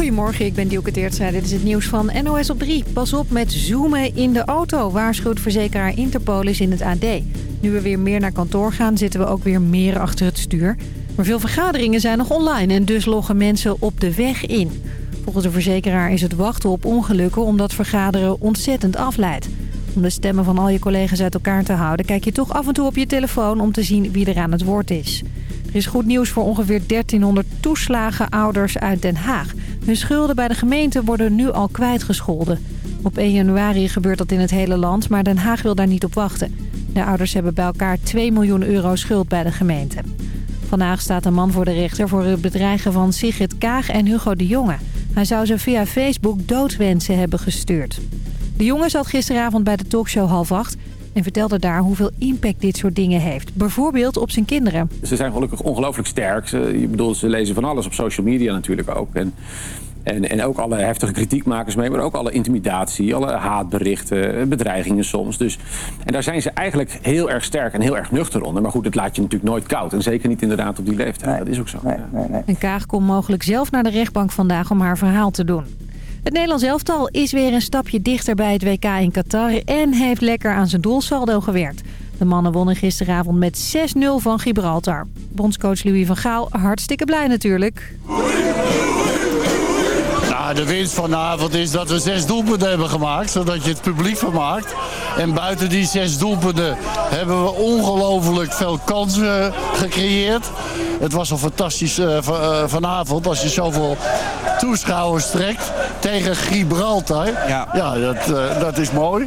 Goedemorgen, ik ben Dielke Teertstra. Dit is het nieuws van NOS op 3. Pas op met zoomen in de auto, waarschuwt verzekeraar Interpolis in het AD. Nu we weer meer naar kantoor gaan, zitten we ook weer meer achter het stuur. Maar veel vergaderingen zijn nog online en dus loggen mensen op de weg in. Volgens de verzekeraar is het wachten op ongelukken omdat vergaderen ontzettend afleidt. Om de stemmen van al je collega's uit elkaar te houden... kijk je toch af en toe op je telefoon om te zien wie er aan het woord is. Er is goed nieuws voor ongeveer 1300 toeslagen ouders uit Den Haag. Hun schulden bij de gemeente worden nu al kwijtgescholden. Op 1 januari gebeurt dat in het hele land, maar Den Haag wil daar niet op wachten. De ouders hebben bij elkaar 2 miljoen euro schuld bij de gemeente. Vandaag staat een man voor de rechter voor het bedreigen van Sigrid Kaag en Hugo de Jonge. Hij zou ze via Facebook doodwensen hebben gestuurd. De jongen zat gisteravond bij de talkshow half acht en vertelde daar hoeveel impact dit soort dingen heeft. Bijvoorbeeld op zijn kinderen. Ze zijn gelukkig ongelooflijk sterk. Ze, ik bedoel, ze lezen van alles op social media natuurlijk ook. En, en, en ook alle heftige kritiekmakers mee, maar ook alle intimidatie, alle haatberichten, bedreigingen soms. Dus, en daar zijn ze eigenlijk heel erg sterk en heel erg nuchter onder. Maar goed, het laat je natuurlijk nooit koud. En zeker niet inderdaad op die leeftijd. dat is ook zo. Nee, nee, nee. En Kaag komt mogelijk zelf naar de rechtbank vandaag om haar verhaal te doen. Het Nederlands elftal is weer een stapje dichter bij het WK in Qatar... en heeft lekker aan zijn doelsaldo gewerkt. De mannen wonnen gisteravond met 6-0 van Gibraltar. Bondscoach Louis van Gaal hartstikke blij natuurlijk. Nou, de winst vanavond is dat we zes doelpunten hebben gemaakt, zodat je het publiek vermaakt. En buiten die zes doelpunten hebben we ongelooflijk veel kansen gecreëerd. Het was al fantastisch uh, vanavond als je zoveel toeschouwers trekt tegen Gibraltar. Ja, ja dat, uh, dat is mooi.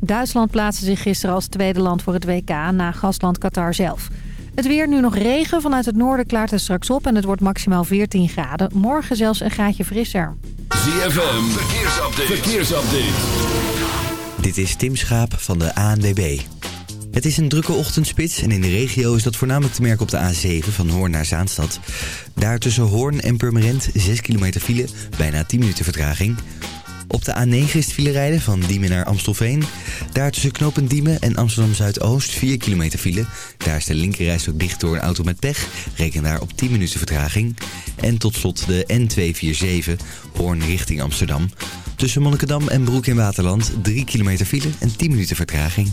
Duitsland plaatste zich gisteren als tweede land voor het WK na gastland Qatar zelf. Het weer nu nog regen. Vanuit het noorden klaart het straks op en het wordt maximaal 14 graden. Morgen zelfs een graadje frisser. ZFM, verkeersupdate. verkeersupdate. Dit is Tim Schaap van de ANWB. Het is een drukke ochtendspits en in de regio is dat voornamelijk te merken op de A7 van Hoorn naar Zaanstad. Daar tussen Hoorn en Purmerend 6 kilometer file, bijna 10 minuten vertraging. Op de A9 is het file rijden van Diemen naar Amstelveen. Daar tussen knooppunt Diemen en Amsterdam Zuidoost 4 kilometer file. Daar is de linkerreis ook dicht door een auto met pech. Reken daar op 10 minuten vertraging. En tot slot de N247 Hoorn richting Amsterdam. Tussen Monnikendam en Broek in Waterland 3 kilometer file en 10 minuten vertraging.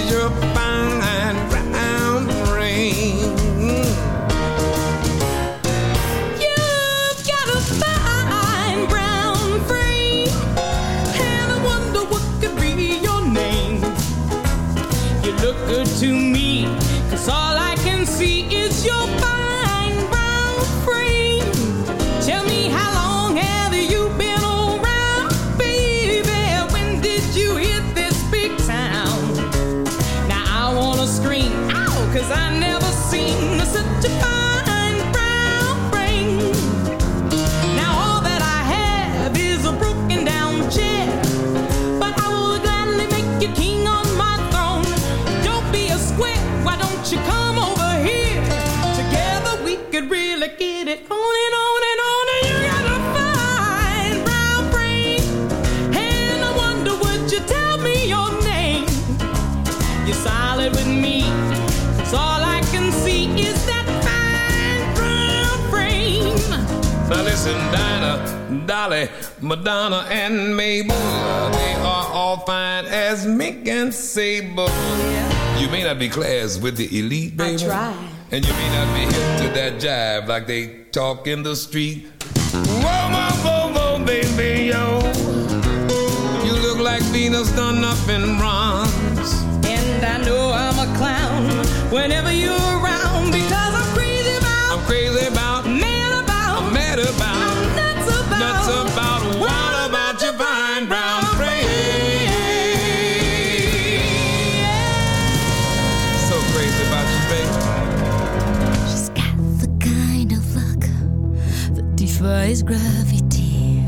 good to me, You're solid with me, 'cause all I can see is that fine brown frame. Now listen, Dinah, Dolly, Madonna, and Mabel. They are all fine as Mick and Sable. You may not be class with the elite, baby. I try. And you may not be hip to that jive like they talk in the street. Whoa, whoa, whoa, whoa, baby, yo. You look like Venus done up in whenever you're around because I'm crazy about, I'm crazy about, mad about, I'm mad about, I'm nuts about, nuts about, what about your fine brown frame? So crazy about you, baby. She's got the kind of look that defies gravity.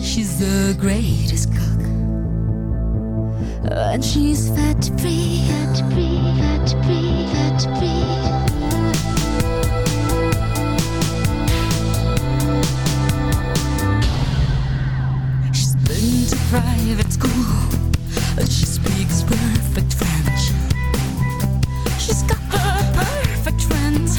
She's the greatest. And she's fat free, fat free, fat free, fat free. She's been to private school. She speaks perfect French. She's got her perfect friends.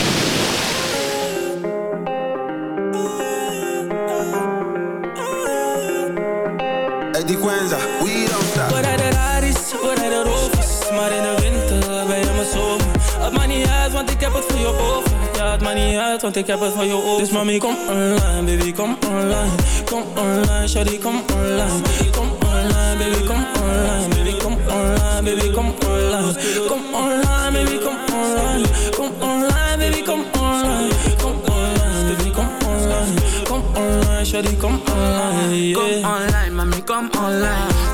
Want ik heb het voor je over Dus kom online, baby, kom online. Kom online, shawty, kom online. Kom online, baby, kom online. Baby, kom online, baby, kom online. Kom online, baby, kom online. Kom online, baby, kom online. Kom online, baby, kom online. Kom online, shawty, kom. Come come online.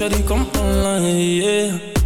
shawty, kom online,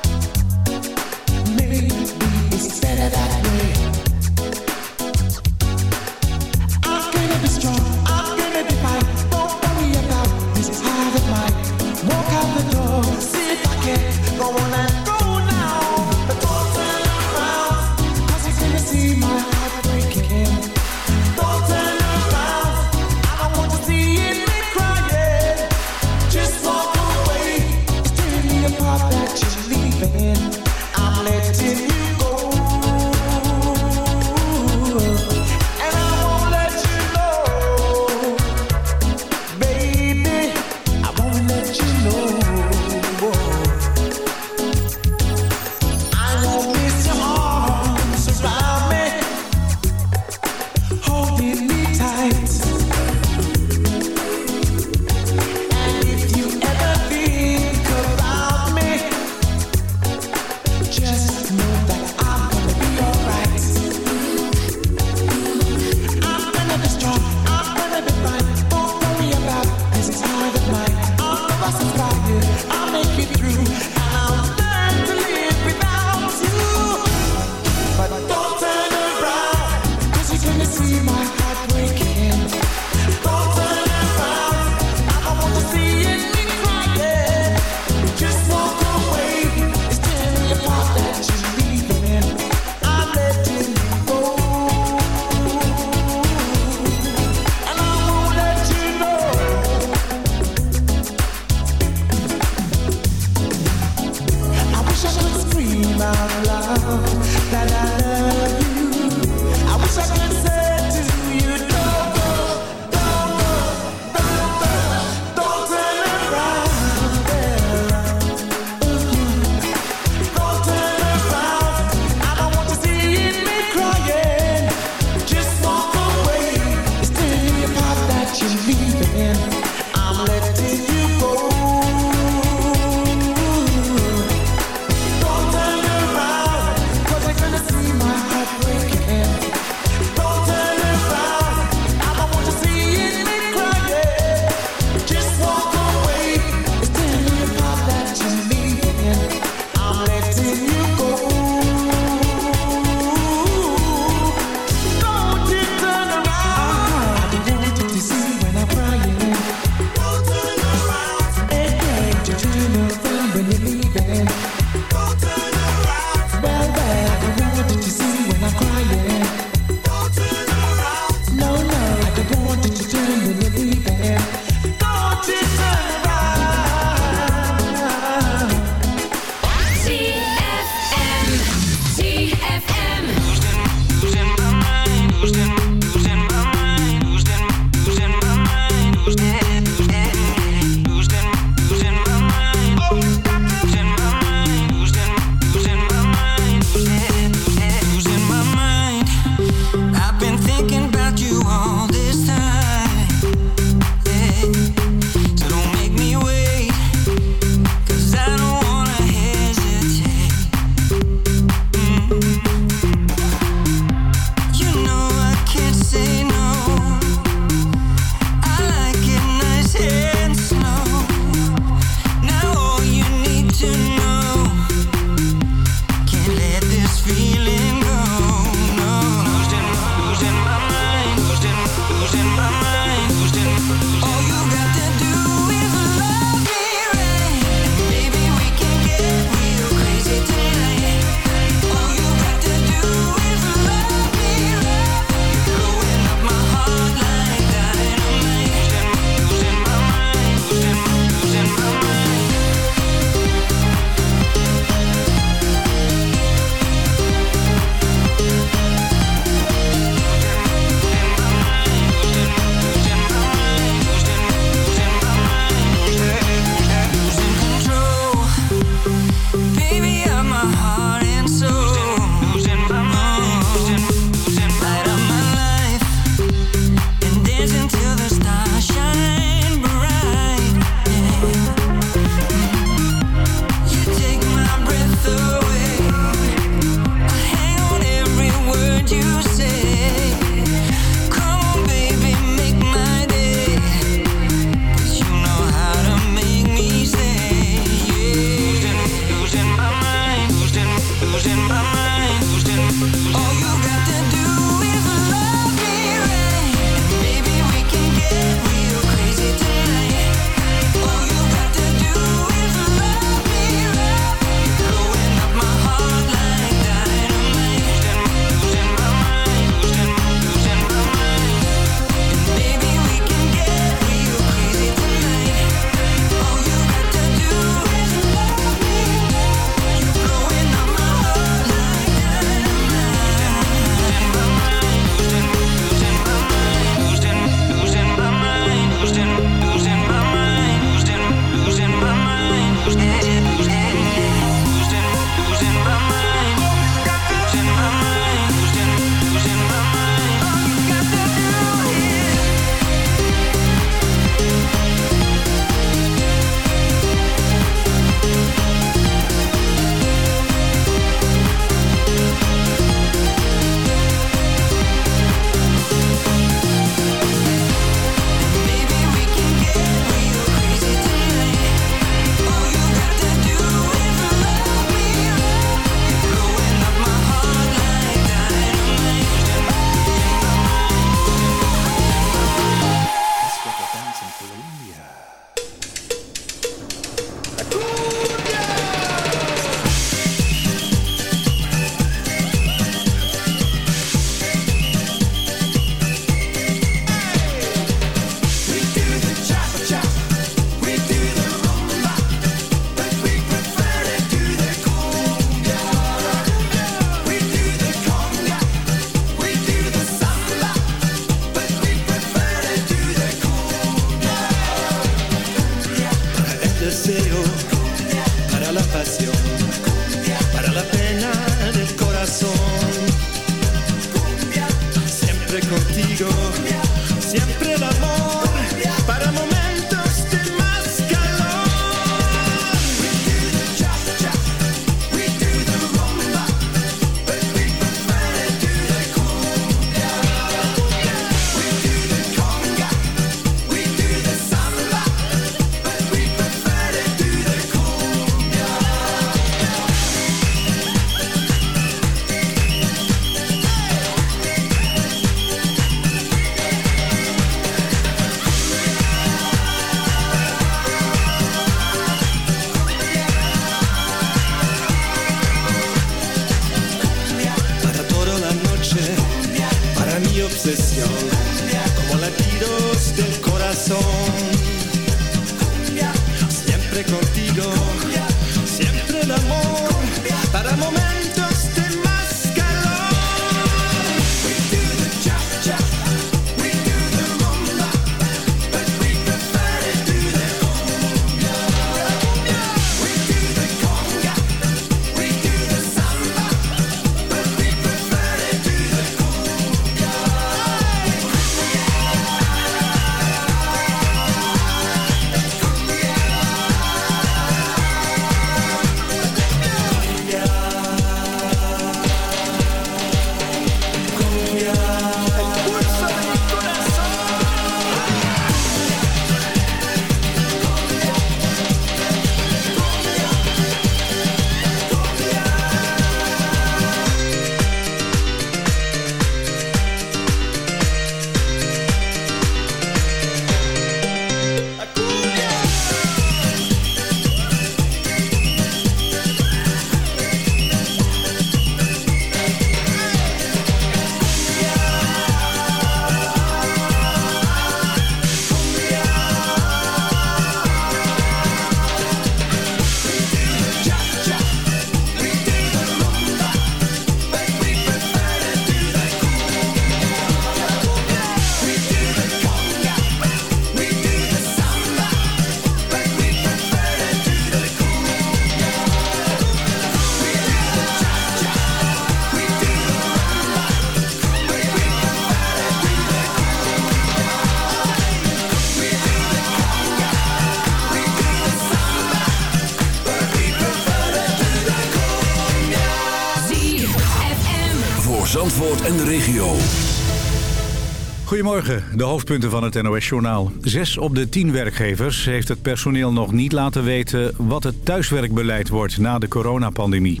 de hoofdpunten van het NOS-journaal. Zes op de tien werkgevers heeft het personeel nog niet laten weten... wat het thuiswerkbeleid wordt na de coronapandemie.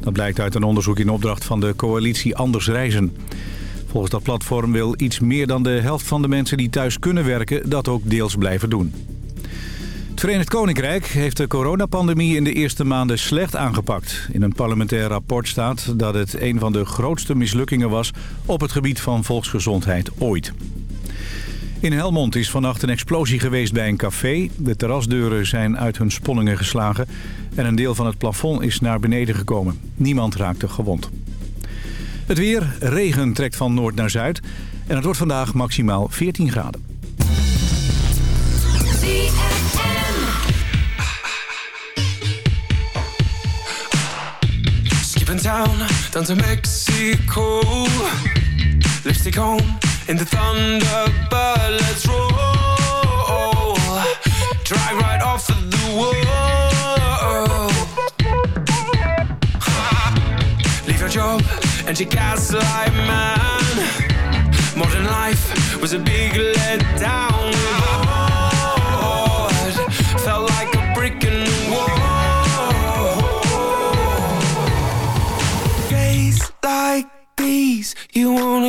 Dat blijkt uit een onderzoek in opdracht van de coalitie Anders Reizen. Volgens dat platform wil iets meer dan de helft van de mensen die thuis kunnen werken... dat ook deels blijven doen. Het Verenigd Koninkrijk heeft de coronapandemie in de eerste maanden slecht aangepakt. In een parlementair rapport staat dat het een van de grootste mislukkingen was op het gebied van volksgezondheid ooit. In Helmond is vannacht een explosie geweest bij een café. De terrasdeuren zijn uit hun sponningen geslagen en een deel van het plafond is naar beneden gekomen. Niemand raakte gewond. Het weer, regen trekt van noord naar zuid en het wordt vandaag maximaal 14 graden. To Mexico. On in the Thunderbird. Let's roll. Drag right off of the wall. Leave your job and your gaslight man. Modern life was a big letdown.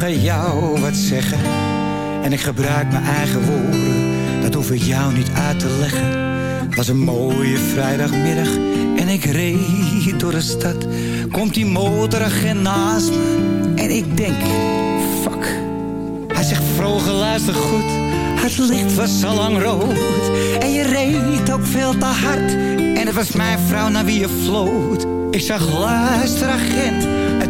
Ga jou wat zeggen. En ik gebruik mijn eigen woorden. Dat hoef ik jou niet uit te leggen. Het was een mooie vrijdagmiddag. En ik reed door de stad. Komt die motoragent naast me. En ik denk, fuck. Hij zegt, vroeger luister goed. Het licht was al lang rood. En je reed ook veel te hard. En het was mijn vrouw naar wie je floot. Ik zag, luister agent.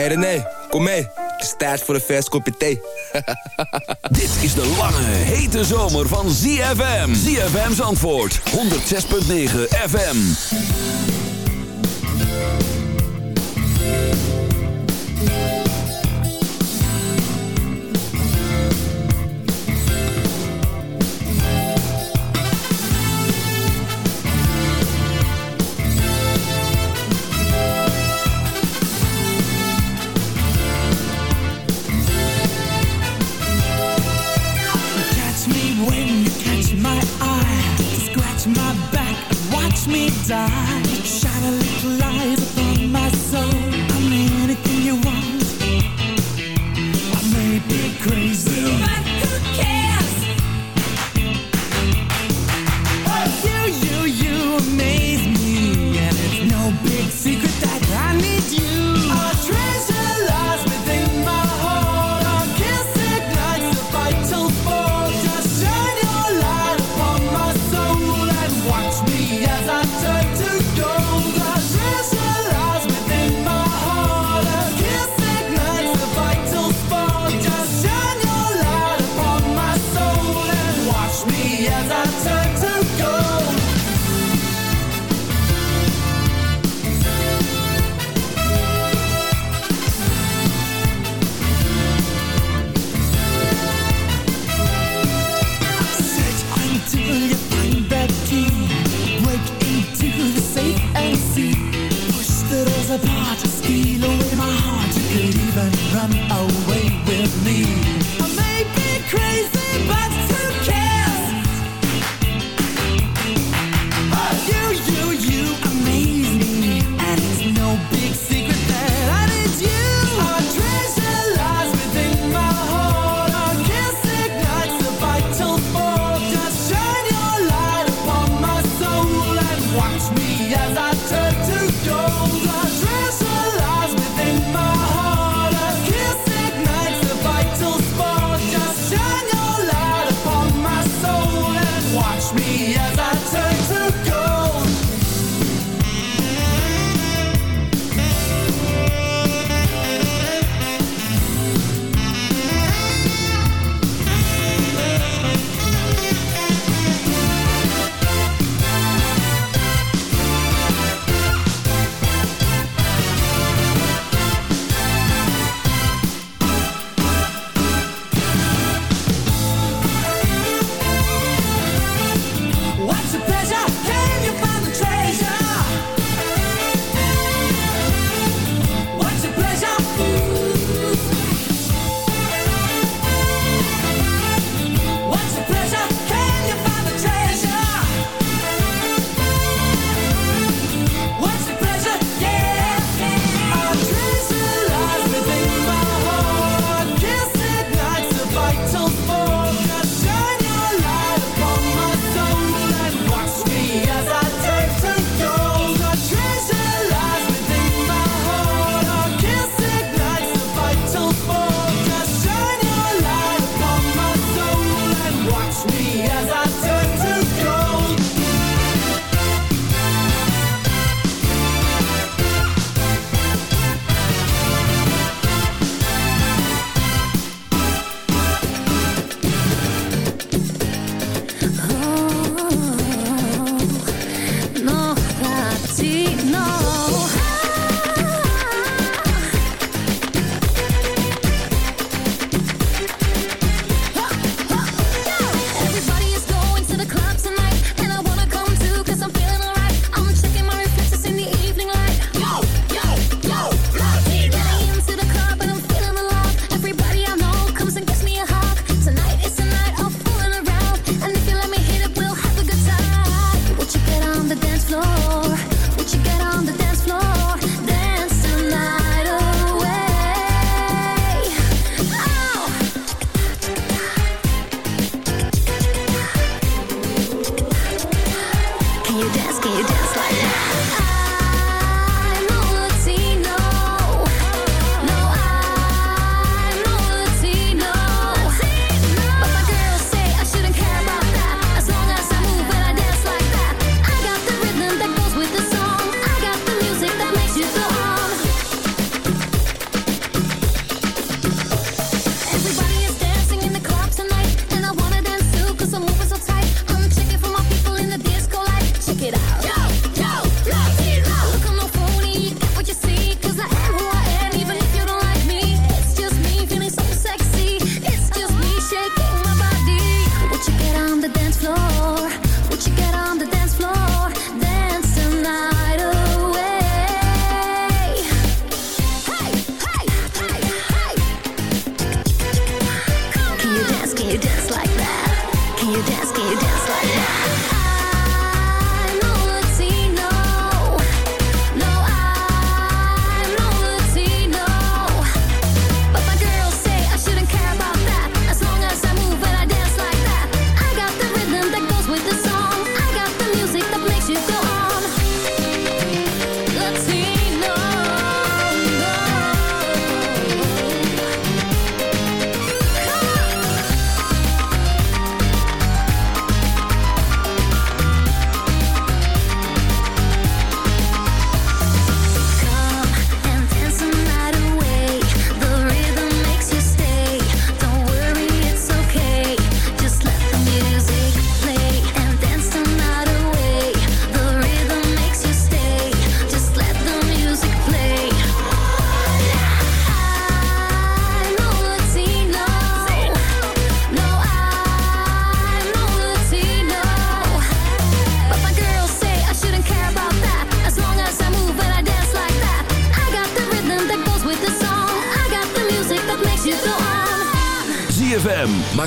Hey René, kom mee. Het is tijd voor een vers kopje thee. Dit is de lange, hete zomer van ZFM. ZFM's antwoord, 106.9 FM.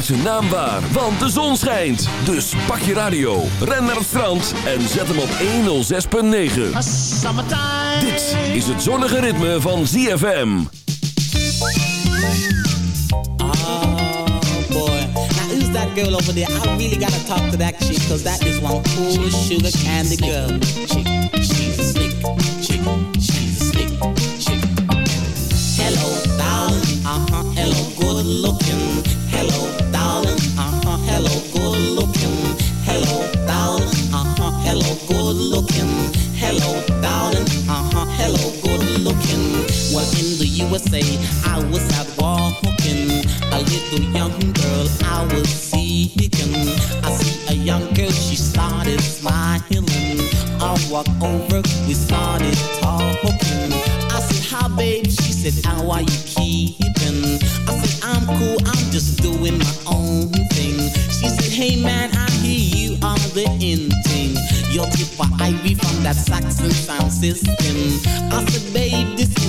Zijn naam waar, want de zon schijnt. Dus pak je radio, ren naar het strand en zet hem op 106.9. Dit is het zonnige ritme van ZFM. boy. Now who's that girl over there? I really gotta talk to that chick, cause that is one cool sugar candy girl. Chick, she's a slick chick, she's a slick chick. Hello, darling, uh-huh, hello, good looking. USA, I was out walking. A little young girl I was seeking. I see a young girl, she started smiling. I walk over, we started talking. I said, hi babe, she said, how are you keeping? I said, I'm cool, I'm just doing my own thing. She said, hey man, I hear you are the in thing. Your tip for Ivy from that Saxon sound system. I said,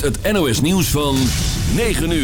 het NOS nieuws van 9 uur.